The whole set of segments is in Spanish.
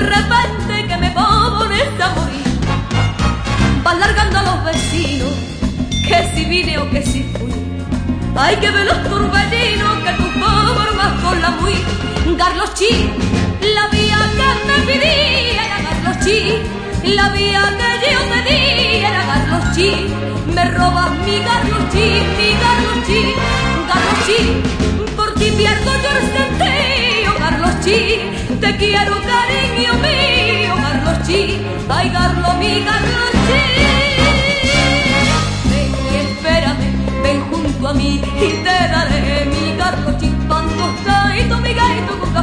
repente que me pones a morir. Vas largando a los vecinos que si vine o que si fui. Hay que ver los turbellinos que tú formas con la muy. Carlos Chi, la vía que me pedía era Carlos Chi. La vía que yo pedí era Carlos Chi. Me robas mi Carlos Chi, mi Carlos Chi. Carlos Chi, por ti pierdo yo el sentido, Carlos Chi. Te quiero, cariño mío, Carlos Chi. Ay, Carlos, mi Carlos Chi.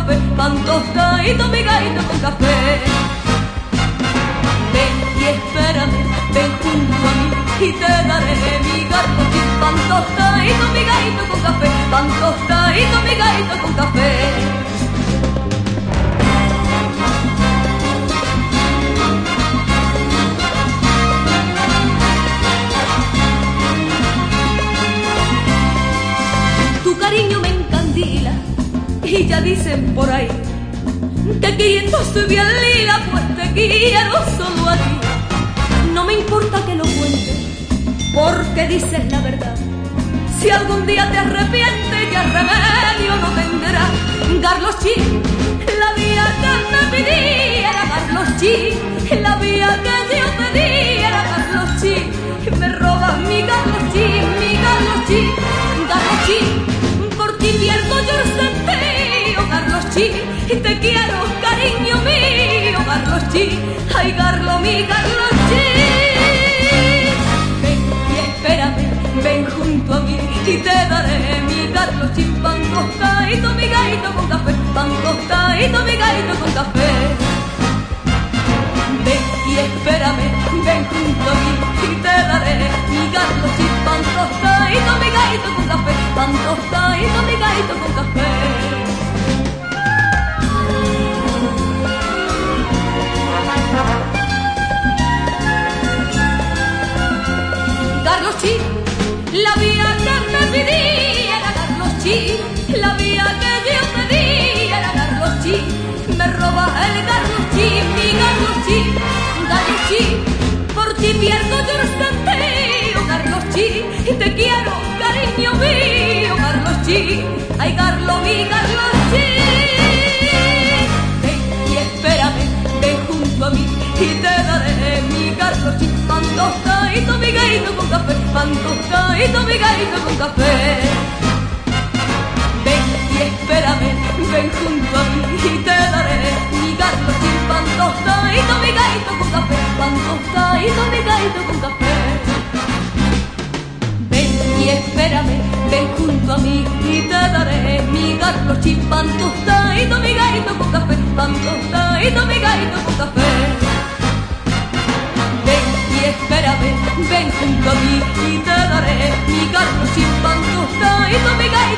Café, pan tostadito, mi gaito con café. Ven y espérame, ven junto a mí y te daré mi Chi. Pan tostadito, mi gaito con café, pan tostadito, mi gaito con café. Ya dicen por ahí que queriendo estoy bien lila, pues te quiero solo a ti. No me importa que lo cuentes, porque dices la verdad. Si algún día te arrepientes, ya remedio no tendrás. Carlos Chi, la vía que me pedí era Carlos Chi, la vía que yo Ay Carlos, mi Carlos Chi. Ven y espérame, ven junto a mí y te daré mi Carlos Chi, pan tostadito, mi gaito con café, pan tostadito, mi gaito con café. Ven y espérame, ven junto a mí y te daré mi Carlos Chi, pan tostadito, mi gaito con café, Ay Carlos, mi Carlos Chi. Ven y espérame, ven junto a mí y te daré mi Carlos Chi, pan tostadito, mi gaito con café, pan tostadito, mi gaito con café. Carlos Chi, pan tostadito, mi gaito con café, pan tostadito, mi gaito con café. Ven y espérame, ven junto a mí y te daré mi Carlos Chi, pan tostadito, mi gaito